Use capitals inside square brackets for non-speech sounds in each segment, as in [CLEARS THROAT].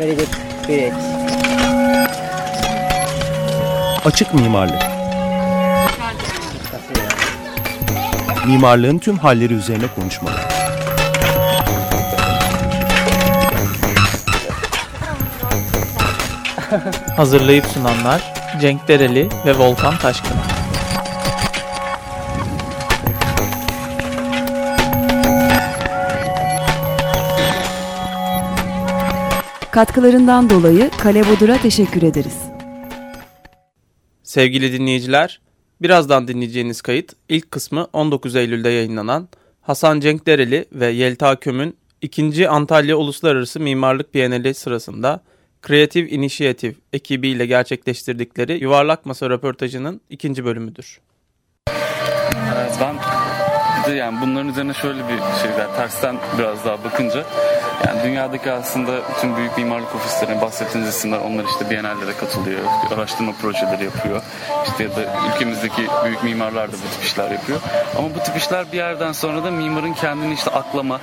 Very good. Great. Açık mimarlık. Mimarlığın tüm halleri üzerine konuşmalar. Hazırlayıp sunanlar Cenk Dereli ve Volkan Taşkın. Katkılarından dolayı Kale Bodur'a teşekkür ederiz. Sevgili dinleyiciler, birazdan dinleyeceğiniz kayıt ilk kısmı 19 Eylül'de yayınlanan Hasan Cenk Dereli ve Yelta Köm'ün 2. Antalya Uluslararası Mimarlık Bienali sırasında Creative Initiative ekibiyle gerçekleştirdikleri Yuvarlak Masa röportajının ikinci bölümüdür. Evet, ben yani bunların üzerine şöyle bir şey var. Tersten biraz daha bakınca yani dünyadaki aslında bütün büyük mimarlık ofislerine bahsettiğiniz isimler onlar işte Biennale'lere katılıyor. Araştırma projeleri yapıyor. İşte ya da ülkemizdeki büyük mimarlar da bu tip işler yapıyor. Ama bu tip işler bir yerden sonra da mimarın kendini işte aklama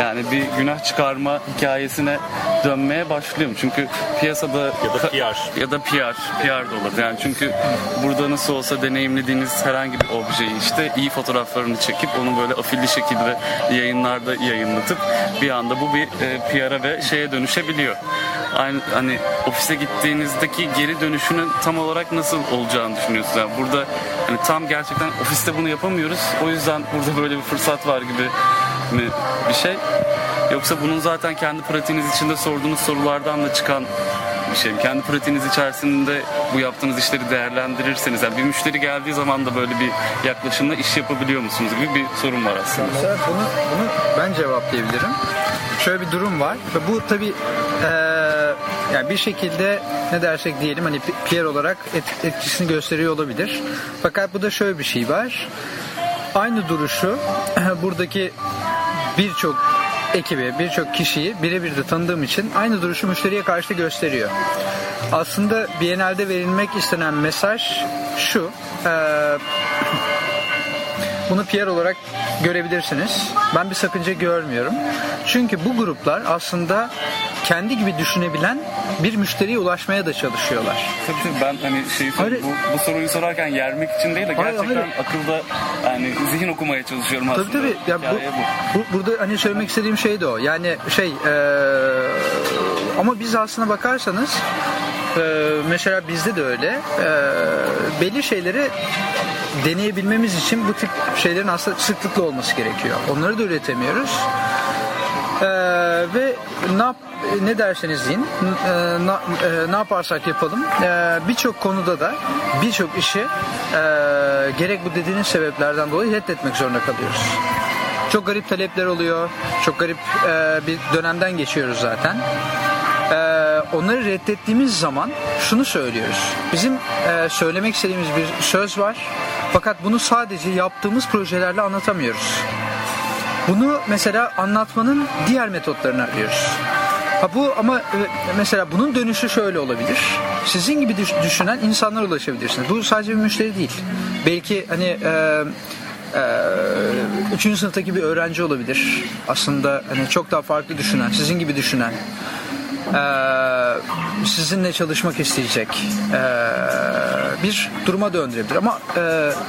yani bir günah çıkarma hikayesine dönmeye başlıyorum. Çünkü piyasada ya da PR ya da PR, PR da olur. Yani çünkü burada nasıl olsa deneyimlediğiniz herhangi bir objeyi işte iyi fotoğraflarını çekip onu böyle afilli şekilde yayınlarda yayınlatıp bir anda bu bir e, PR'a ve şeye dönüşebiliyor. Aynı hani ofise gittiğinizdeki geri dönüşünün tam olarak nasıl olacağını düşünüyorsunuz. Yani burada hani tam gerçekten ofiste bunu yapamıyoruz. O yüzden burada böyle bir fırsat var gibi mi bir şey? Yoksa bunun zaten kendi pratiğiniz içinde sorduğunuz sorulardan da çıkan bir şey. Kendi pratiğiniz içerisinde bu yaptığınız işleri değerlendirirseniz, yani bir müşteri geldiği zaman da böyle bir yaklaşımla iş yapabiliyor musunuz gibi bir sorun var aslında. Mesela bunu, bunu ben cevaplayabilirim. Şöyle bir durum var ve bu tabii e, yani bir şekilde ne dersek diyelim hani PR olarak et, etkisini gösteriyor olabilir. Fakat bu da şöyle bir şey var. Aynı duruşu [CLEARS THROAT] buradaki birçok ekibi, birçok kişiyi birebir de tanıdığım için aynı duruşu müşteriye karşı gösteriyor. Aslında Biennale'de verilmek istenen mesaj şu. E, bunu PR olarak görebilirsiniz. Ben bir sakınca görmüyorum. Çünkü bu gruplar aslında kendi gibi düşünebilen bir müşteriye ulaşmaya da çalışıyorlar. Tabii ben hani şey bu, bu soruyu sorarken yermek için değil de gerçekten hayır, hayır. akılda yani zihin okumaya çalışıyorum aslında. Tabii tabii. Ya bu, bu. bu, burada hani söylemek istediğim şey de o. Yani şey ee, ama biz aslına bakarsanız ee, mesela bizde de öyle. Ee, belli şeyleri deneyebilmemiz için bu tip şeylerin aslında sıklıklı olması gerekiyor. Onları da üretemiyoruz. Ee, ve ne ne derseniz deyin, e, e, ne yaparsak yapalım. E, birçok konuda da birçok işi e, gerek bu dediğiniz sebeplerden dolayı reddetmek zorunda kalıyoruz. Çok garip talepler oluyor. Çok garip e, bir dönemden geçiyoruz zaten. Onları reddettiğimiz zaman şunu söylüyoruz. Bizim e, söylemek istediğimiz bir söz var. Fakat bunu sadece yaptığımız projelerle anlatamıyoruz. Bunu mesela anlatmanın diğer metotlarını arıyoruz. Ha bu ama e, mesela bunun dönüşü şöyle olabilir. Sizin gibi düşünen insanlar ulaşabilirsiniz. Bu sadece bir müşteri değil. Belki hani e, e, üçüncü sınıftaki bir öğrenci olabilir. Aslında hani çok daha farklı düşünen, sizin gibi düşünen e, sizinle çalışmak isteyecek e, bir duruma döndürebilir. Ama e,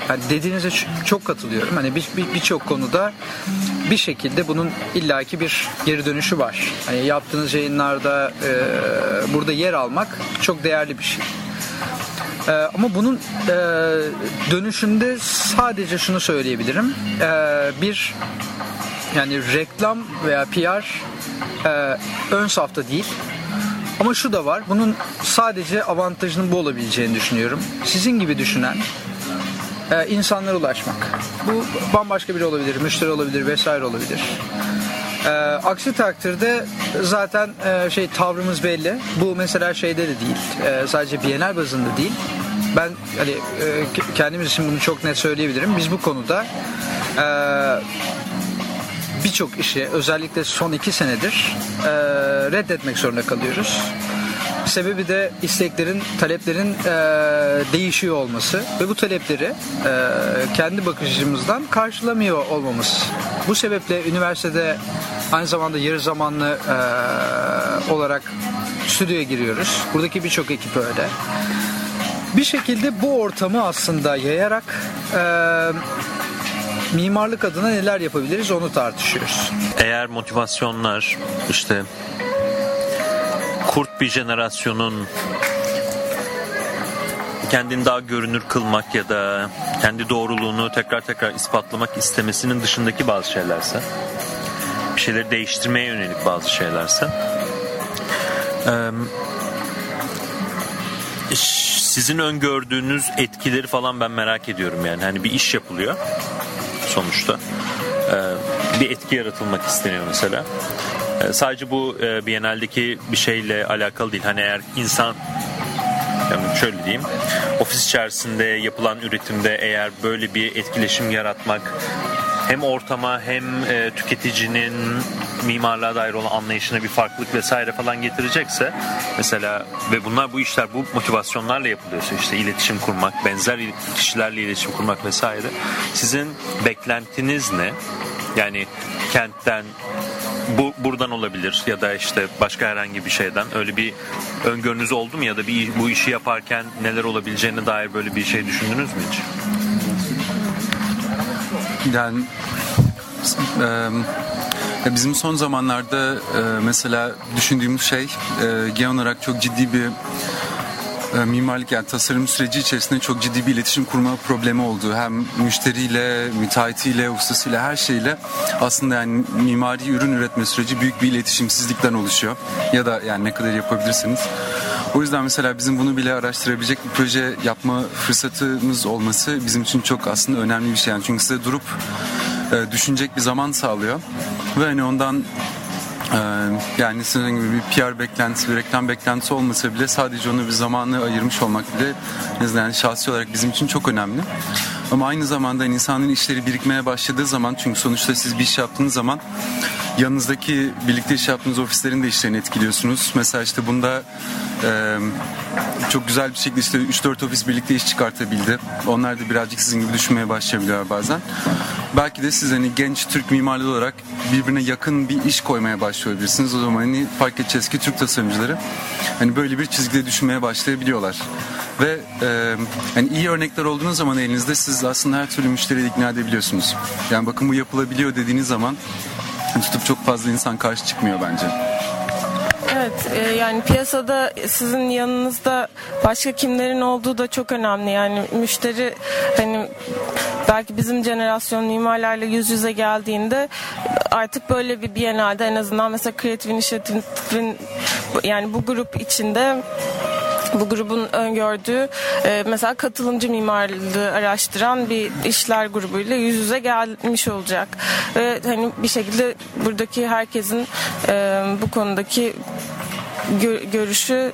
yani dediğinize çok katılıyorum. Hani birçok bir, bir, konuda bir şekilde bunun illaki bir geri dönüşü var. Hani yaptığınız yayınlarda e, burada yer almak çok değerli bir şey. Ee, ama bunun e, dönüşünde sadece şunu söyleyebilirim. Ee, bir yani reklam veya PR e, ön safta değil. Ama şu da var. Bunun sadece avantajının bu olabileceğini düşünüyorum. Sizin gibi düşünen e, insanlara ulaşmak. Bu bambaşka biri olabilir, müşteri olabilir, vesaire olabilir. E, aksi takdirde zaten e, şey tavrımız belli. Bu mesela şeyde de değil. E, sadece Bienal bazında değil. Ben hani e, kendimiz için bunu çok net söyleyebilirim. Biz bu konuda e, birçok işi özellikle son iki senedir e, reddetmek zorunda kalıyoruz. Sebebi de isteklerin, taleplerin e, değişiyor olması ve bu talepleri e, kendi bakışımızdan karşılamıyor olmamız. Bu sebeple üniversitede aynı zamanda yarı zamanlı e, olarak stüdyoya giriyoruz. Buradaki birçok ekip öyle. Bir şekilde bu ortamı aslında yayarak e, mimarlık adına neler yapabiliriz onu tartışıyoruz. Eğer motivasyonlar işte kurt bir jenerasyonun kendini daha görünür kılmak ya da kendi doğruluğunu tekrar tekrar ispatlamak istemesinin dışındaki bazı şeylerse bir şeyleri değiştirmeye yönelik bazı şeylerse sizin öngördüğünüz etkileri falan ben merak ediyorum yani hani bir iş yapılıyor sonuçta. Bir etki yaratılmak isteniyor mesela. Sadece bu Biennale'deki bir şeyle alakalı değil. Hani eğer insan yani şöyle diyeyim ofis içerisinde yapılan üretimde eğer böyle bir etkileşim yaratmak hem ortama hem e, tüketicinin mimarlığa dair olan anlayışına bir farklılık vesaire falan getirecekse mesela ve bunlar bu işler bu motivasyonlarla yapılıyorsa işte iletişim kurmak, benzer kişilerle iletişim kurmak vesaire sizin beklentiniz ne? Yani kentten bu buradan olabilir ya da işte başka herhangi bir şeyden öyle bir öngörünüz oldu mu ya da bir bu işi yaparken neler olabileceğine dair böyle bir şey düşündünüz mü hiç? Yani e, bizim son zamanlarda mesela düşündüğümüz şey genel olarak çok ciddi bir mimarlık yani tasarım süreci içerisinde çok ciddi bir iletişim kurma problemi oldu. Hem müşteriyle, müteahhitiyle, ustasıyla her şeyle aslında yani mimari ürün üretme süreci büyük bir iletişimsizlikten oluşuyor. Ya da yani ne kadar yapabilirsiniz. O yüzden mesela bizim bunu bile araştırabilecek bir proje yapma fırsatımız olması bizim için çok aslında önemli bir şey. Yani çünkü size durup e, düşünecek bir zaman sağlıyor. Ve hani ondan ee, yani sizin gibi bir PR beklentisi, bir reklam beklentisi olmasa bile sadece onu bir zamanı ayırmış olmak bile yani şahsi olarak bizim için çok önemli. Ama aynı zamanda insanın işleri birikmeye başladığı zaman çünkü sonuçta siz bir iş yaptığınız zaman yanınızdaki birlikte iş yaptığınız ofislerin de işlerini etkiliyorsunuz. Mesela işte bunda e, çok güzel bir şekilde işte 3-4 ofis birlikte iş çıkartabildi. Onlar da birazcık sizin gibi düşünmeye başlayabiliyorlar bazen. Belki de siz hani genç Türk mimarlı olarak birbirine yakın bir iş koymaya başlayabilirsiniz. O zaman hani fark edeceğiz ki Türk tasarımcıları hani böyle bir çizgide düşünmeye başlayabiliyorlar. Ve e, hani iyi örnekler olduğunuz zaman elinizde siz aslında her türlü müşteriyi ikna edebiliyorsunuz. Yani bakın bu yapılabiliyor dediğiniz zaman tutup çok fazla insan karşı çıkmıyor bence. Evet e, yani piyasada sizin yanınızda başka kimlerin olduğu da çok önemli. Yani müşteri hani belki bizim jenerasyon mimarlarla yüz yüze geldiğinde artık böyle bir Biennale'de en azından mesela Creative Initiative'in yani bu grup içinde bu grubun öngördüğü e, mesela katılımcı mimarlığı araştıran bir işler grubuyla yüz yüze gelmiş olacak. Ve hani bir şekilde buradaki herkesin e, bu konudaki gö- görüşü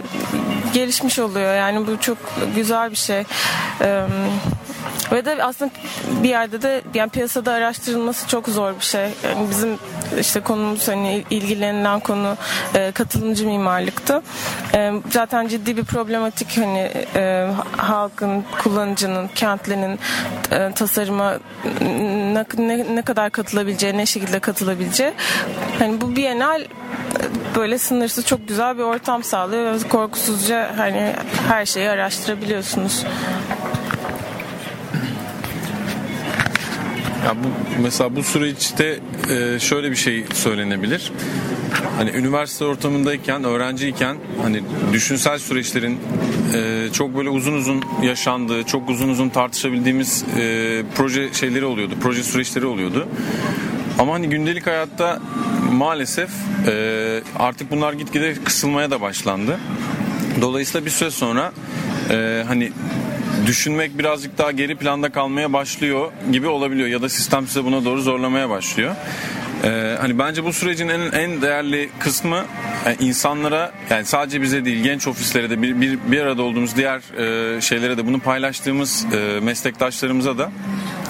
gelişmiş oluyor. Yani bu çok güzel bir şey. E, ve de aslında bir yerde de yani piyasada araştırılması çok zor bir şey. Yani bizim işte konumuz hani ilgilenilen konu e, katılımcı mimarlıktı. E, zaten ciddi bir problematik hani e, halkın, kullanıcının, kentlinin e, tasarıma ne, ne, ne kadar katılabileceği, ne şekilde katılabileceği. Hani bu Bienal böyle sınırsız çok güzel bir ortam sağlıyor ve korkusuzca hani her şeyi araştırabiliyorsunuz. Ya bu mesela bu süreçte e, şöyle bir şey söylenebilir. Hani üniversite ortamındayken, öğrenciyken hani düşünsel süreçlerin e, çok böyle uzun uzun yaşandığı, çok uzun uzun tartışabildiğimiz e, proje şeyleri oluyordu, proje süreçleri oluyordu. Ama hani gündelik hayatta maalesef artık bunlar gitgide kısılmaya da başlandı. Dolayısıyla bir süre sonra hani düşünmek birazcık daha geri planda kalmaya başlıyor gibi olabiliyor ya da sistem size buna doğru zorlamaya başlıyor. Ee, hani bence bu sürecin en en değerli kısmı yani insanlara yani sadece bize değil genç ofislere de bir, bir, bir arada olduğumuz diğer e, şeylere de bunu paylaştığımız e, meslektaşlarımıza da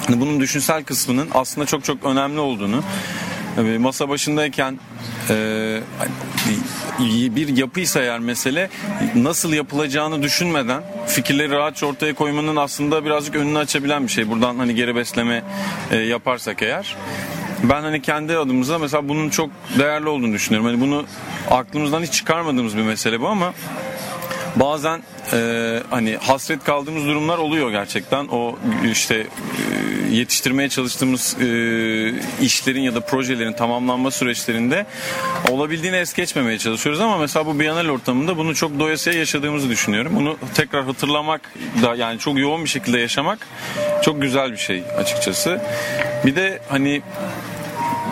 hani bunun düşünsel kısmının aslında çok çok önemli olduğunu masa başındayken e, bir yapıysa eğer mesele nasıl yapılacağını düşünmeden fikirleri rahatça ortaya koymanın aslında birazcık önünü açabilen bir şey. Buradan hani geri besleme e, yaparsak eğer. ben hani kendi adımıza mesela bunun çok değerli olduğunu düşünüyorum. Hani bunu aklımızdan hiç çıkarmadığımız bir mesele bu ama bazen e, hani hasret kaldığımız durumlar oluyor gerçekten. O işte e, yetiştirmeye çalıştığımız e, işlerin ya da projelerin tamamlanma süreçlerinde olabildiğine es geçmemeye çalışıyoruz ama mesela bu Bienal ortamında bunu çok doyasıya yaşadığımızı düşünüyorum. Bunu tekrar hatırlamak da yani çok yoğun bir şekilde yaşamak çok güzel bir şey açıkçası. Bir de hani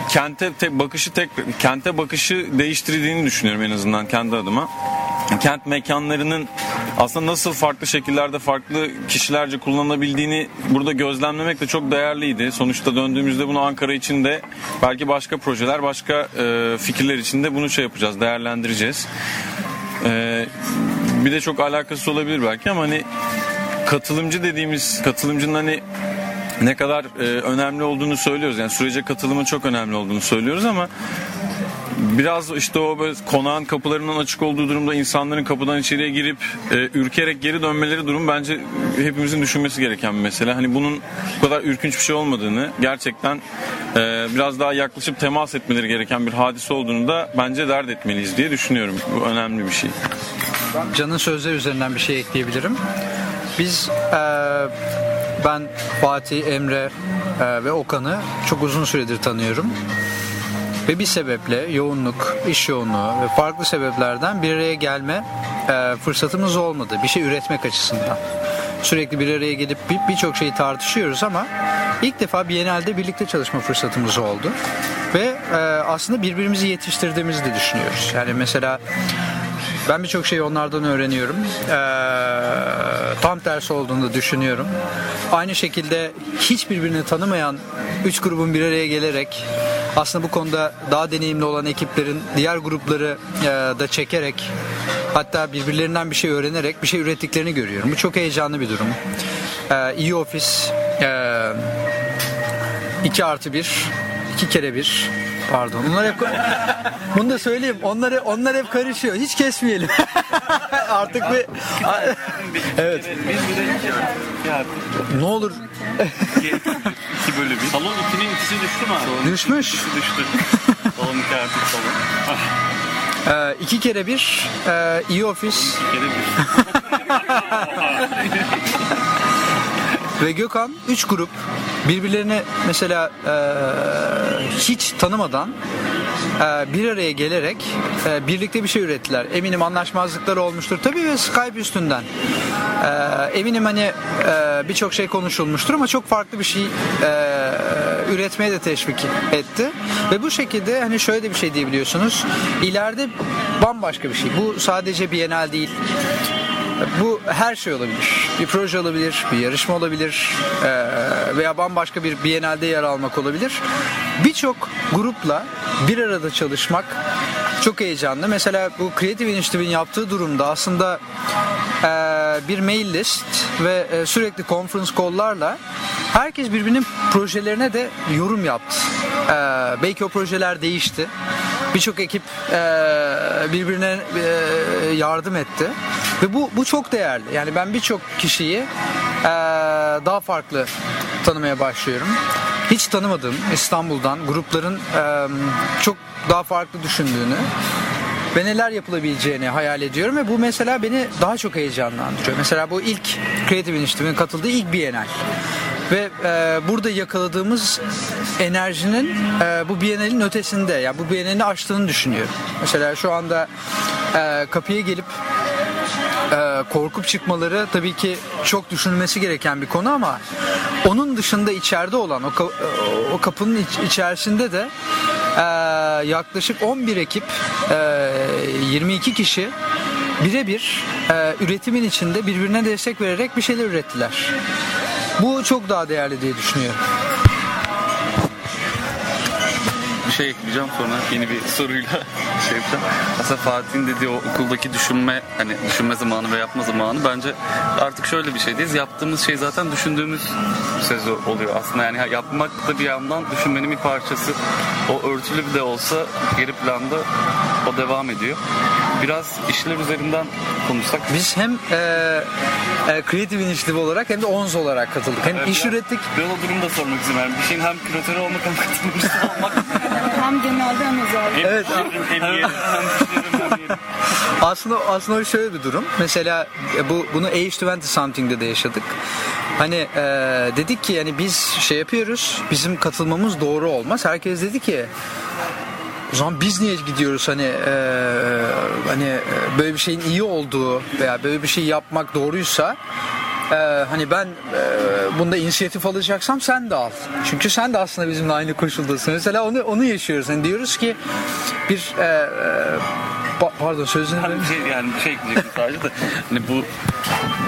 kente te, bakışı tek kente bakışı değiştirdiğini düşünüyorum en azından kendi adıma. Kent mekanlarının aslında nasıl farklı şekillerde farklı kişilerce kullanılabildiğini burada gözlemlemek de çok değerliydi. Sonuçta döndüğümüzde bunu Ankara için de belki başka projeler, başka e, fikirler için de bunu şey yapacağız, değerlendireceğiz. E, bir de çok alakası olabilir belki ama hani katılımcı dediğimiz katılımcının hani ne kadar e, önemli olduğunu söylüyoruz. Yani sürece katılımın çok önemli olduğunu söylüyoruz ama biraz işte o böyle konağın kapılarının açık olduğu durumda insanların kapıdan içeriye girip e, ürkerek geri dönmeleri durum bence hepimizin düşünmesi gereken bir mesele. Hani bunun bu kadar ürkünç bir şey olmadığını gerçekten e, biraz daha yaklaşıp temas etmeleri gereken bir hadise olduğunu da bence dert etmeliyiz diye düşünüyorum. Bu önemli bir şey. Can'ın sözleri üzerinden bir şey ekleyebilirim. Biz e, ben Fatih, Emre e, ve Okan'ı çok uzun süredir tanıyorum. Ve bir sebeple yoğunluk, iş yoğunluğu ve farklı sebeplerden bir araya gelme e, fırsatımız olmadı. Bir şey üretmek açısından. Sürekli bir araya gelip bir- birçok şeyi tartışıyoruz ama ilk defa Biennale'de birlikte çalışma fırsatımız oldu. Ve e, aslında birbirimizi yetiştirdiğimizi de düşünüyoruz. Yani mesela ben birçok şeyi onlardan öğreniyorum. Ee, tam tersi olduğunu düşünüyorum. Aynı şekilde hiç birbirini tanımayan üç grubun bir araya gelerek aslında bu konuda daha deneyimli olan ekiplerin diğer grupları e, da çekerek hatta birbirlerinden bir şey öğrenerek bir şey ürettiklerini görüyorum. Bu çok heyecanlı bir durum. Ee, iyi ofis, e, 2 artı 1, 2 kere 1 Pardon. Bunlar hep Bunu da söyleyeyim. Onları onlar hep karışıyor. Hiç kesmeyelim. [LAUGHS] Artık bir Evet. Ne olur İki bölü bir. Salon ikinin ikisi düştü mü abi? düşmüş. Düştü. Salon iki artık salon. Ee, iki kere bir e, iyi ofis Bir kere bir. [LAUGHS] ve Gökhan üç grup birbirlerini mesela e, hiç tanımadan e, bir araya gelerek e, birlikte bir şey ürettiler. Eminim anlaşmazlıklar olmuştur. Tabii ve Skype üstünden. E, eminim hani e, birçok şey konuşulmuştur ama çok farklı bir şey e, üretmeye de teşvik etti. Ve bu şekilde hani şöyle de bir şey diyebiliyorsunuz. İleride bambaşka bir şey. Bu sadece Bienal değil. Bu her şey olabilir. Bir proje olabilir, bir yarışma olabilir veya bambaşka bir Biennale'de yer almak olabilir. Birçok grupla bir arada çalışmak çok heyecanlı. Mesela bu Creative Initiative'in yaptığı durumda aslında bir mail list ve sürekli conference call'larla herkes birbirinin projelerine de yorum yaptı. Belki o projeler değişti. Birçok ekip eee, birbirine eee, yardım etti. Ve bu bu çok değerli. Yani ben birçok kişiyi eee, daha farklı tanımaya başlıyorum. Hiç tanımadığım İstanbul'dan grupların eee, çok daha farklı düşündüğünü ve neler yapılabileceğini hayal ediyorum ve bu mesela beni daha çok heyecanlandırıyor. Mesela bu ilk Creative Initiative'in katıldığı ilk Bienal. Ve e, burada yakaladığımız enerjinin e, bu Bienal'in ötesinde, yani bu Bienal'i aştığını düşünüyorum. Mesela şu anda e, kapıya gelip e, korkup çıkmaları tabii ki çok düşünülmesi gereken bir konu ama onun dışında içeride olan o, o kapının iç- içerisinde de e, yaklaşık 11 ekip e, 22 kişi birebir e, üretimin içinde birbirine destek vererek bir şeyler ürettiler. Bu çok daha değerli diye düşünüyorum. bir şey ekleyeceğim sonra yeni bir soruyla [LAUGHS] şey yapacağım. Aslında Fatih'in dediği o okuldaki düşünme hani düşünme zamanı ve yapma zamanı bence artık şöyle bir şeydeyiz. Yaptığımız şey zaten düşündüğümüz söz oluyor aslında. Yani yapmak da bir yandan düşünmenin bir parçası. O örtülü de olsa geri planda o devam ediyor. Biraz işler üzerinden konuşsak. Biz hem e, e, Creative Initiative olarak hem de ONZ olarak katıldık. Hem Evet, iş biraz- ürettik. Biraz o durumu da sormak istiyorum. Yani bir şeyin hem küratörü olmak hem katılımcısı olmak. [LAUGHS] Hem genelde hem özel. Evet. hem hem hem. Aslında aslında şöyle bir durum. Mesela e, bu bunu Age20 Something'de de yaşadık. Hani e, dedik ki yani biz şey yapıyoruz. Bizim katılmamız doğru olmaz. Herkes dedi ki o zaman biz niye gidiyoruz hani e, hani e, böyle bir şeyin iyi olduğu veya böyle bir şey yapmak doğruysa e, hani ben e, bunda inisiyatif alacaksam sen de al. Çünkü sen de aslında bizimle aynı koşuldasın. Mesela onu onu yaşıyoruz. Hani diyoruz ki bir e, e, pa- pardon sözünü bir şey, yani şey ekleyecektim sadece de. Hani bu,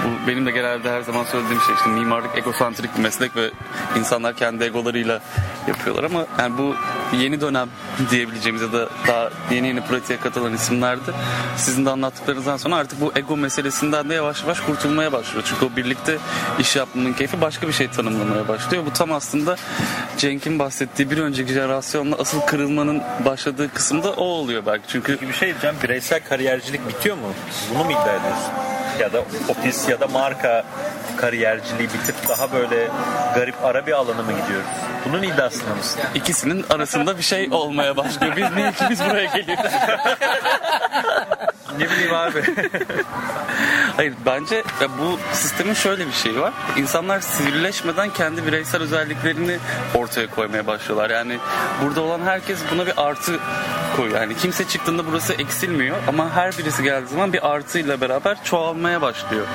bu benim de genelde her zaman söylediğim şey işte mimarlık egosantrik bir meslek ve insanlar kendi egolarıyla yapıyorlar ama yani bu yeni dönem diyebileceğimiz ya da daha yeni yeni pratiğe katılan isimlerde sizin de anlattıklarınızdan sonra artık bu ego meselesinden de yavaş yavaş kurtulmaya başlıyor. Çünkü o birlikte iş yapmanın keyfi başka bir şey tanımlamaya başlıyor. Bu tam aslında Cenk'in bahsettiği bir önceki jenerasyonla asıl kırılmanın başladığı kısımda o oluyor belki. Çünkü Bir şey diyeceğim. Bireysel kariyercilik bitiyor mu? Bunu mu iddia ediyorsun? Ya da ofis ya da marka kariyerciliği bitip daha böyle garip ara bir alana mı gidiyoruz? Bunun iddiasında mısın? ikisinin arasında bir şey olmaya başlıyor. Biz niye ikimiz buraya geliyoruz? Ne bileyim abi. [LAUGHS] Hayır bence bu sistemin şöyle bir şeyi var. İnsanlar sivrileşmeden kendi bireysel özelliklerini ortaya koymaya başlıyorlar. Yani burada olan herkes buna bir artı koyuyor. Yani kimse çıktığında burası eksilmiyor ama her birisi geldiği zaman bir artıyla beraber çoğalmaya başlıyor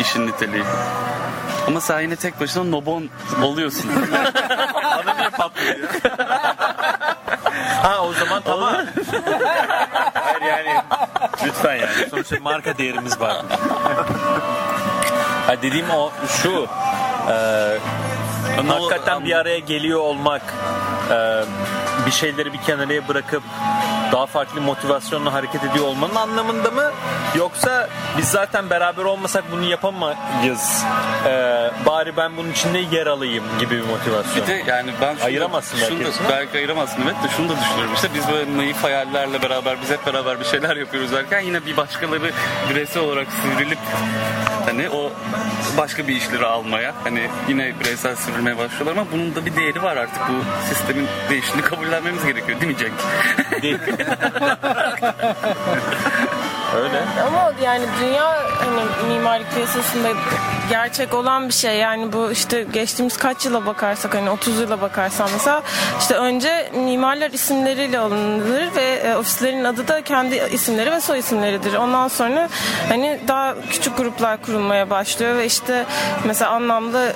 işin niteliği. Ama sen yine tek başına nobon oluyorsun. [LAUGHS] Bana niye patlıyor ya? ha o zaman tamam. Hayır yani lütfen yani. Sonuçta marka değerimiz var. ha dediğim o şu. e, hakikaten bir araya geliyor olmak e, bir şeyleri bir kenaraya bırakıp daha farklı motivasyonla hareket ediyor olmanın anlamında mı? Yoksa biz zaten beraber olmasak bunu yapamayız. E, bari ben bunun içinde yer alayım gibi bir motivasyon. Bir de yani ben şunu, Ayıramazsın belki şunu da, hepsini. belki ayıramazsın evet de şunu da düşünüyorum işte biz böyle naif hayallerle beraber biz hep beraber bir şeyler yapıyoruz derken yine bir başkaları bireysel olarak sivrilip hani o başka bir işleri almaya hani yine bireysel sivrilmeye başlıyorlar ama bunun da bir değeri var artık bu sistemin değiştiğini kabullenmemiz gerekiyor değil mi Cenk? [LAUGHS] [LAUGHS] Öyle. Ama yani dünya hani mimarlık piyasasında gerçek olan bir şey. Yani bu işte geçtiğimiz kaç yıla bakarsak hani 30 yıla bakarsan mesela işte önce mimarlar isimleriyle alınır ve e, ofislerin adı da kendi isimleri ve soy isimleridir. Ondan sonra hani daha küçük gruplar kurulmaya başlıyor ve işte mesela anlamlı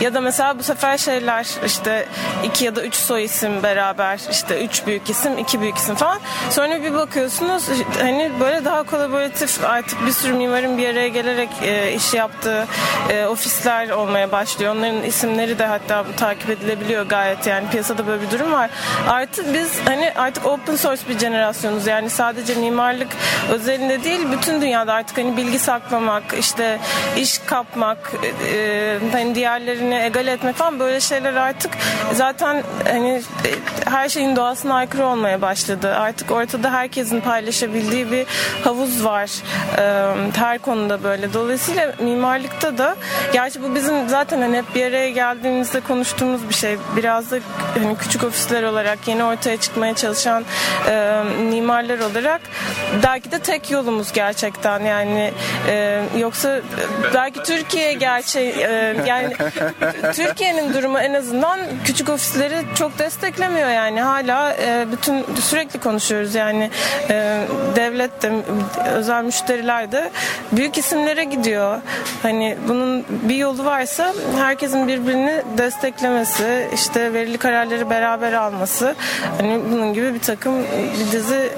ya da mesela bu sefer şeyler işte iki ya da üç soy isim beraber işte üç büyük isim iki büyük isim falan. Sonra bir bakıyorsunuz hani böyle daha kolaboratif artık bir sürü mimarın bir araya gelerek e, iş yaptığı e, ofisler olmaya başlıyor. Onların isimleri de hatta bu takip edilebiliyor gayet yani piyasada böyle bir durum var. Artık biz hani artık open source bir jenerasyonuz yani sadece mimarlık özelinde değil bütün dünyada artık hani bilgi saklamak işte iş kapmak e, hani diğerlerini egal etmek falan böyle şeyler artık zaten hani e, her şeyin doğasına aykırı olmaya başladı. Artık ortada herkesin paylaşabildiği bir havuz var. E, her konuda böyle. Dolayısıyla mimarlıkta da gerçi bu bizim zaten hani hep bir araya geldiğimizde konuştuğumuz bir şey. Biraz da hani küçük ofisler olarak yeni ortaya çıkmaya çalışan e, mimarlar olarak belki de tek yolumuz gerçekten yani e, yoksa belki Türkiye gerçeği e, yani [LAUGHS] Türkiye'nin durumu en azından küçük ofisleri çok desteklemiyor yani hala e, bütün sürekli konuşuyoruz yani e, devlet de özel müşteriler de büyük isimlere gidiyor. Hani bunun bir yolu varsa herkesin birbirini desteklemesi, işte verili kararları beraber alması. Hani bunun gibi bir takım bir dizi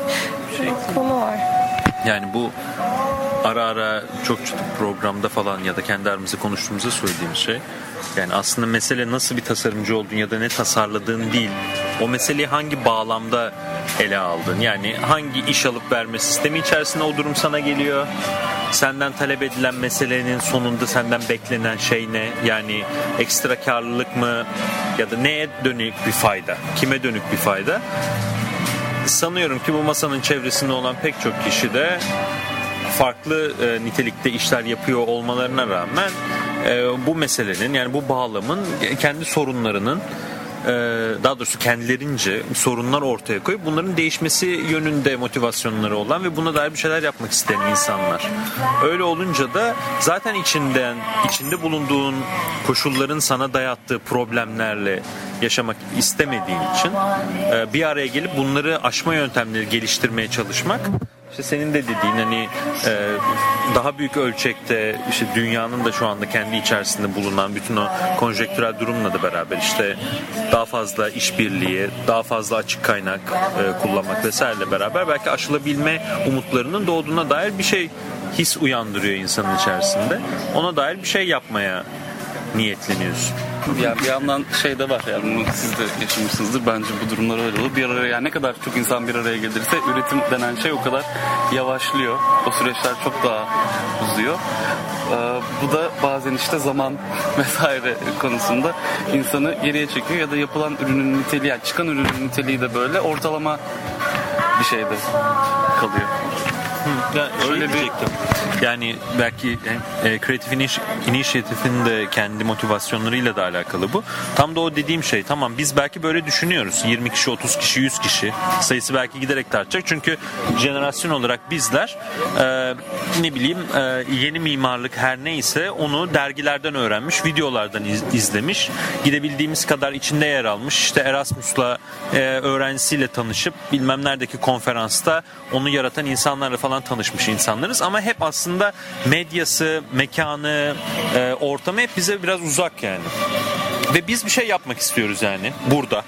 konu var. Yani bu ara ara çok ciddi programda falan ya da kendi aramızda konuştuğumuzda söylediğimiz şey. Yani aslında mesele nasıl bir tasarımcı olduğun ya da ne tasarladığın değil. O meseleyi hangi bağlamda ele aldın? Yani hangi iş alıp verme sistemi içerisinde o durum sana geliyor? Senden talep edilen meselenin sonunda senden beklenen şey ne? Yani ekstra karlılık mı? Ya da neye dönük bir fayda? Kime dönük bir fayda? sanıyorum ki bu masanın çevresinde olan pek çok kişi de farklı e, nitelikte işler yapıyor olmalarına rağmen e, bu meselenin yani bu bağlamın kendi sorunlarının daha doğrusu kendilerince sorunlar ortaya koyup bunların değişmesi yönünde motivasyonları olan ve buna dair bir şeyler yapmak isteyen insanlar. Öyle olunca da zaten içinden içinde bulunduğun koşulların sana dayattığı problemlerle yaşamak istemediğin için e, bir araya gelip bunları aşma yöntemleri geliştirmeye çalışmak işte senin de dediğin hani e, daha büyük ölçekte işte dünyanın da şu anda kendi içerisinde bulunan bütün o konjektürel durumla da beraber işte daha fazla işbirliği, daha fazla açık kaynak e, kullanmak vesaireyle beraber belki aşılabilme umutlarının doğduğuna dair bir şey his uyandırıyor insanın içerisinde. Ona dair bir şey yapmaya niyetleniyorsun. Yani bir yandan şey de var yani bunu siz de yaşamışsınızdır bence bu durumlar öyle olur. Bir araya yani ne kadar çok insan bir araya gelirse üretim denen şey o kadar yavaşlıyor. O süreçler çok daha uzuyor. Ee, bu da bazen işte zaman [LAUGHS] vesaire konusunda insanı geriye çekiyor ya da yapılan ürünün niteliği yani çıkan ürünün niteliği de böyle ortalama bir şeyde kalıyor. Ya öyle diyecektim. Yani belki e, e, Creative Initi- Initiative'in de kendi motivasyonlarıyla da alakalı bu. Tam da o dediğim şey. Tamam biz belki böyle düşünüyoruz. 20 kişi, 30 kişi, 100 kişi sayısı belki giderek de artacak. Çünkü jenerasyon olarak bizler e, ne bileyim e, yeni mimarlık her neyse onu dergilerden öğrenmiş, videolardan iz- izlemiş. Gidebildiğimiz kadar içinde yer almış. İşte Erasmus'la e, öğrencisiyle tanışıp bilmem neredeki konferansta onu yaratan insanlarla falan tanışmış insanlarız. Ama hep aslında medyası, mekanı, e, ortamı hep bize biraz uzak yani. Ve biz bir şey yapmak istiyoruz yani burada.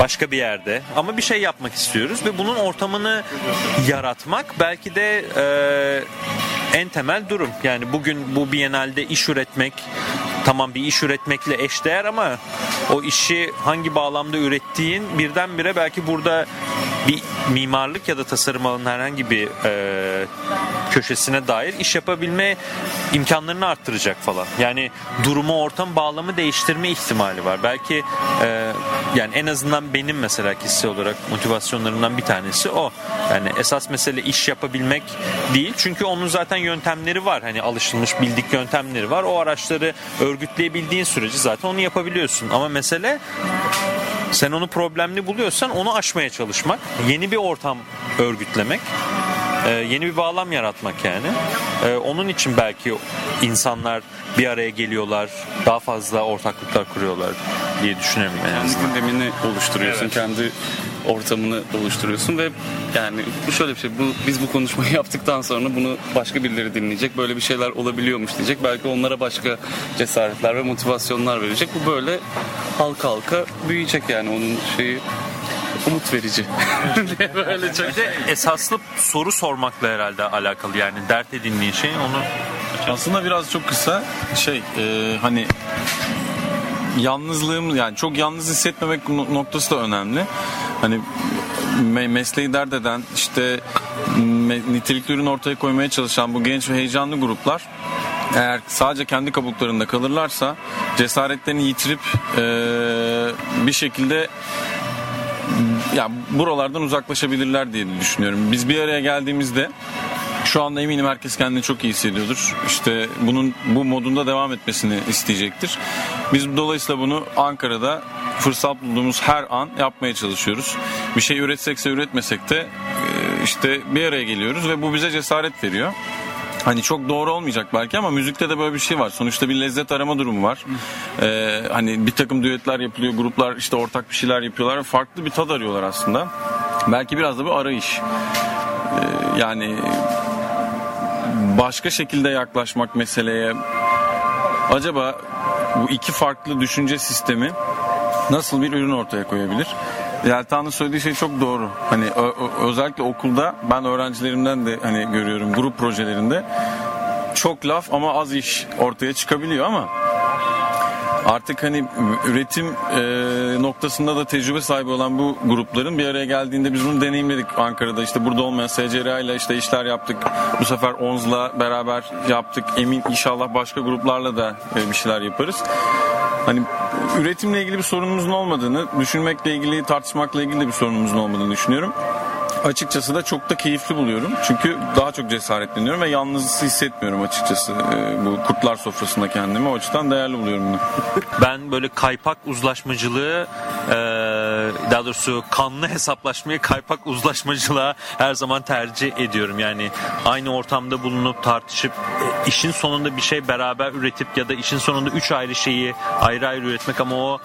Başka bir yerde. Ama bir şey yapmak istiyoruz ve bunun ortamını yaratmak belki de e, en temel durum. Yani bugün bu Biennale'de iş üretmek tamam bir iş üretmekle eşdeğer ama o işi hangi bağlamda ürettiğin birdenbire belki burada bir mimarlık ya da tasarım alanının herhangi bir e, köşesine dair iş yapabilme imkanlarını arttıracak falan. Yani durumu, ortam, bağlamı değiştirme ihtimali var. Belki e, yani en azından benim mesela kişisel olarak motivasyonlarımdan bir tanesi o. Yani esas mesele iş yapabilmek değil. Çünkü onun zaten yöntemleri var. Hani alışılmış bildik yöntemleri var. O araçları örgütleyebildiğin sürece zaten onu yapabiliyorsun. Ama mesele sen onu problemli buluyorsan onu aşmaya çalışmak, yeni bir ortam örgütlemek, e, yeni bir bağlam yaratmak yani. E, Onun için belki insanlar bir araya geliyorlar, daha fazla ortaklıklar kuruyorlar diye düşünüyorum en Kendi azından. gündemini oluşturuyorsun, kendi ortamını oluşturuyorsun ve yani bu şöyle bir şey. Bu biz bu konuşmayı [LAUGHS] yaptıktan sonra bunu başka birileri dinleyecek. Böyle bir şeyler olabiliyormuş diyecek. Belki onlara başka cesaretler ve motivasyonlar verecek. Bu böyle halka halka büyüyecek yani onun şeyi umut verici. [LAUGHS] böyle çok Bir de esaslı soru sormakla herhalde alakalı yani dert edindiğin şey onu Aslında biraz çok kısa şey e, hani yalnızlığım yani çok yalnız hissetmemek no- noktası da önemli. Hani me- mesleği dert eden işte me- nitelikli ürün ortaya koymaya çalışan bu genç ve heyecanlı gruplar eğer sadece kendi kabuklarında kalırlarsa cesaretlerini yitirip e, bir şekilde ya buralardan uzaklaşabilirler diye düşünüyorum. Biz bir araya geldiğimizde şu anda eminim herkes kendini çok iyi hissediyordur. İşte bunun bu modunda devam etmesini isteyecektir. Biz dolayısıyla bunu Ankara'da fırsat bulduğumuz her an yapmaya çalışıyoruz. Bir şey üretsekse üretmesek de e, işte bir araya geliyoruz ve bu bize cesaret veriyor. Hani çok doğru olmayacak belki ama müzikte de böyle bir şey var. Sonuçta bir lezzet arama durumu var. Ee, hani bir takım düetler yapılıyor, gruplar işte ortak bir şeyler yapıyorlar. Farklı bir tad arıyorlar aslında. Belki biraz da bir arayış. Ee, yani başka şekilde yaklaşmak meseleye acaba bu iki farklı düşünce sistemi nasıl bir ürün ortaya koyabilir? Yeltan'ın söylediği şey çok doğru. Hani özellikle okulda ben öğrencilerimden de hani görüyorum grup projelerinde çok laf ama az iş ortaya çıkabiliyor ama artık hani üretim e, noktasında da tecrübe sahibi olan bu grupların bir araya geldiğinde biz bunu deneyimledik Ankara'da. İşte burada olmayan SCRA ile işte işler yaptık. Bu sefer ONZ'la beraber yaptık. Emin inşallah başka gruplarla da e, bir şeyler yaparız. Hani üretimle ilgili bir sorunumuzun olmadığını düşünmekle ilgili tartışmakla ilgili de bir sorunumuzun olmadığını düşünüyorum açıkçası da çok da keyifli buluyorum. Çünkü daha çok cesaretleniyorum ve yalnız hissetmiyorum açıkçası e, bu kurtlar sofrasında kendimi. O açıdan değerli buluyorum bunu. [LAUGHS] Ben böyle kaypak uzlaşmacılığı e, daha doğrusu kanlı hesaplaşmayı kaypak uzlaşmacılığa her zaman tercih ediyorum. Yani aynı ortamda bulunup tartışıp e, işin sonunda bir şey beraber üretip ya da işin sonunda üç ayrı şeyi ayrı ayrı üretmek ama o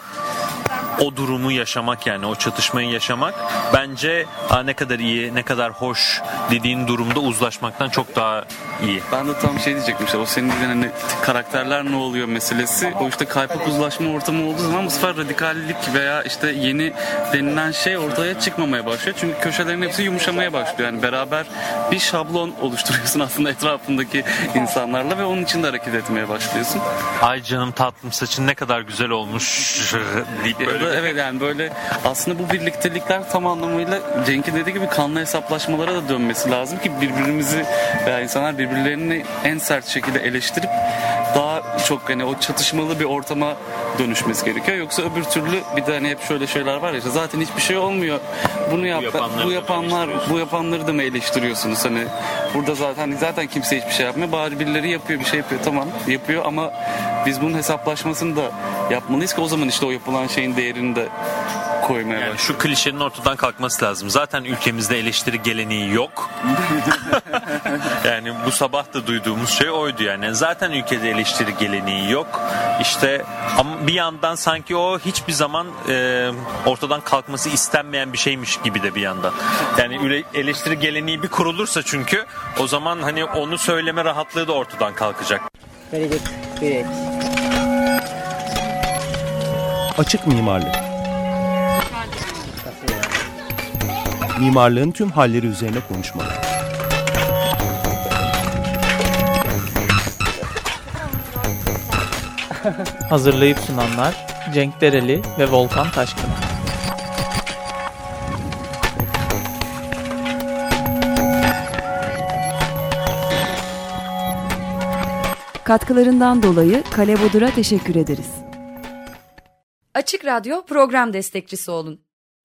o durumu yaşamak yani o çatışmayı yaşamak bence ne kadar iyi ne kadar hoş dediğin durumda uzlaşmaktan çok daha iyi. Ben de tam şey diyecektim işte o senin dediğin hani karakterler ne oluyor meselesi. O işte kaypak uzlaşma ortamı olduğu zaman bu sefer radikallik veya işte yeni denilen şey ortaya çıkmamaya başlıyor. Çünkü köşelerin hepsi yumuşamaya başlıyor. Yani beraber bir şablon oluşturuyorsun [LAUGHS] aslında etrafındaki insanlarla ve onun içinde hareket etmeye başlıyorsun. Ay canım tatlım saçın ne kadar güzel olmuş [LAUGHS] deyip böyle evet yani böyle aslında bu birliktelikler tam anlamıyla Cenk'in dediği gibi kanlı hesaplaşmalara da dönmesi lazım ki birbirimizi veya insanlar birbirlerini en sert şekilde eleştirip çok hani o çatışmalı bir ortama dönüşmesi gerekiyor. Yoksa öbür türlü bir de hani hep şöyle şeyler var ya işte zaten hiçbir şey olmuyor. Bunu yap, yapanları bu yapanlar, bu yapanları da mı eleştiriyorsunuz? Hani burada zaten zaten kimse hiçbir şey yapmıyor. Bari birileri yapıyor, bir şey yapıyor. Tamam, yapıyor ama biz bunun hesaplaşmasını da yapmalıyız ki o zaman işte o yapılan şeyin değerini de koymaya Yani başlıyoruz. şu klişenin ortadan kalkması lazım. Zaten ülkemizde eleştiri geleneği yok. [LAUGHS] yani bu sabah da duyduğumuz şey oydu yani. Zaten ülkede eleştiri geleneği yok. İşte ama bir yandan sanki o hiçbir zaman e, ortadan kalkması istenmeyen bir şeymiş gibi de bir yandan. Yani eleştiri geleneği bir kurulursa çünkü o zaman hani onu söyleme rahatlığı da ortadan kalkacak. Açık mimarlık. Mimarlığın tüm halleri üzerine konuşmalar. Hazırlayıp sunanlar Cenk Dereli ve Volkan Taşkın. Katkılarından dolayı Kale Bodur'a teşekkür ederiz. Açık Radyo program destekçisi olun.